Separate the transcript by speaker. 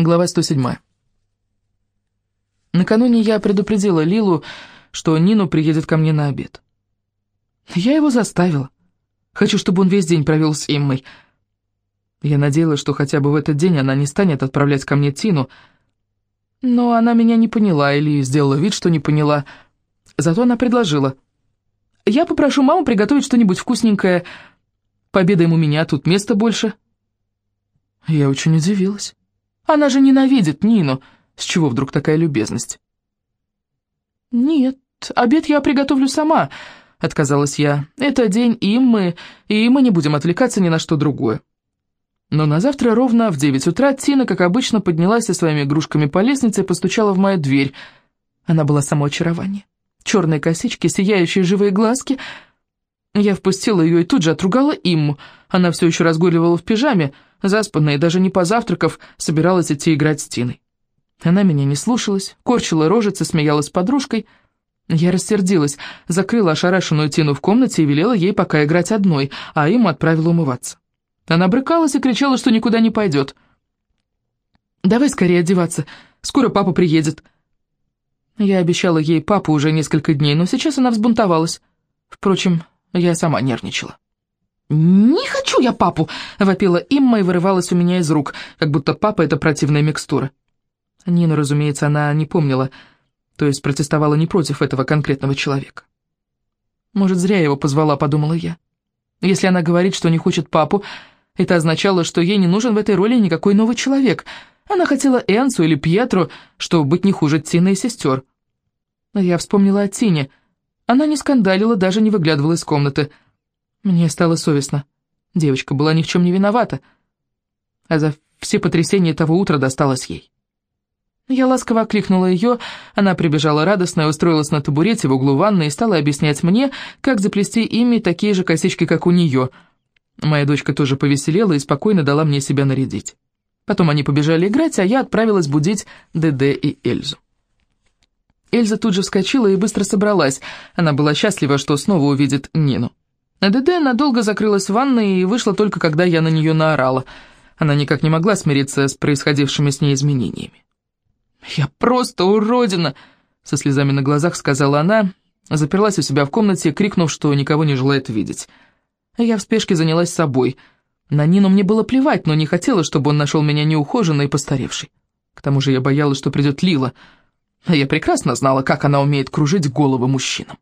Speaker 1: Глава 107. Накануне я предупредила Лилу, что Нину приедет ко мне на обед. Я его заставила. Хочу, чтобы он весь день провел с Иммой. Я надеялась, что хотя бы в этот день она не станет отправлять ко мне Тину, но она меня не поняла или сделала вид, что не поняла. Зато она предложила. «Я попрошу маму приготовить что-нибудь вкусненькое. Пообедаем у меня, тут места больше». Я очень удивилась. Она же ненавидит Нину. С чего вдруг такая любезность? «Нет, обед я приготовлю сама», — отказалась я. «Это день Иммы, и мы не будем отвлекаться ни на что другое». Но на завтра ровно в девять утра Тина, как обычно, поднялась со своими игрушками по лестнице и постучала в мою дверь. Она была само очарование. Черные косички, сияющие живые глазки. Я впустила ее и тут же отругала Имму. Она все еще разгуливала в пижаме, — заспанная и даже не позавтракав, собиралась идти играть с Тиной. Она меня не слушалась, корчила рожицы, смеялась с подружкой. Я рассердилась, закрыла ошарашенную Тину в комнате и велела ей пока играть одной, а ему отправила умываться. Она брыкалась и кричала, что никуда не пойдет. «Давай скорее одеваться, скоро папа приедет». Я обещала ей папу уже несколько дней, но сейчас она взбунтовалась. Впрочем, я сама нервничала. «Не хочу я папу!» — вопила Имма и вырывалась у меня из рук, как будто папа — это противная микстура. Нину, разумеется, она не помнила, то есть протестовала не против этого конкретного человека. «Может, зря я его позвала», — подумала я. Если она говорит, что не хочет папу, это означало, что ей не нужен в этой роли никакой новый человек. Она хотела Энсу или Пьетру, чтобы быть не хуже Тины и сестер. Я вспомнила о Тине. Она не скандалила, даже не выглядывала из комнаты — мне стало совестно. Девочка была ни в чем не виновата, а за все потрясения того утра досталось ей. Я ласково окликнула ее, она прибежала радостно и устроилась на табурете в углу ванной и стала объяснять мне, как заплести ими такие же косички, как у нее. Моя дочка тоже повеселела и спокойно дала мне себя нарядить. Потом они побежали играть, а я отправилась будить ДД и Эльзу. Эльза тут же вскочила и быстро собралась. Она была счастлива, что снова увидит Нину. ДД надолго закрылась в ванной и вышла только когда я на нее наорала. Она никак не могла смириться с происходившими с ней изменениями. «Я просто уродина!» — со слезами на глазах сказала она, заперлась у себя в комнате, крикнув, что никого не желает видеть. Я в спешке занялась собой. На Нину мне было плевать, но не хотела, чтобы он нашел меня неухоженной и постаревшей. К тому же я боялась, что придет Лила, а я прекрасно знала, как она умеет кружить головы мужчинам.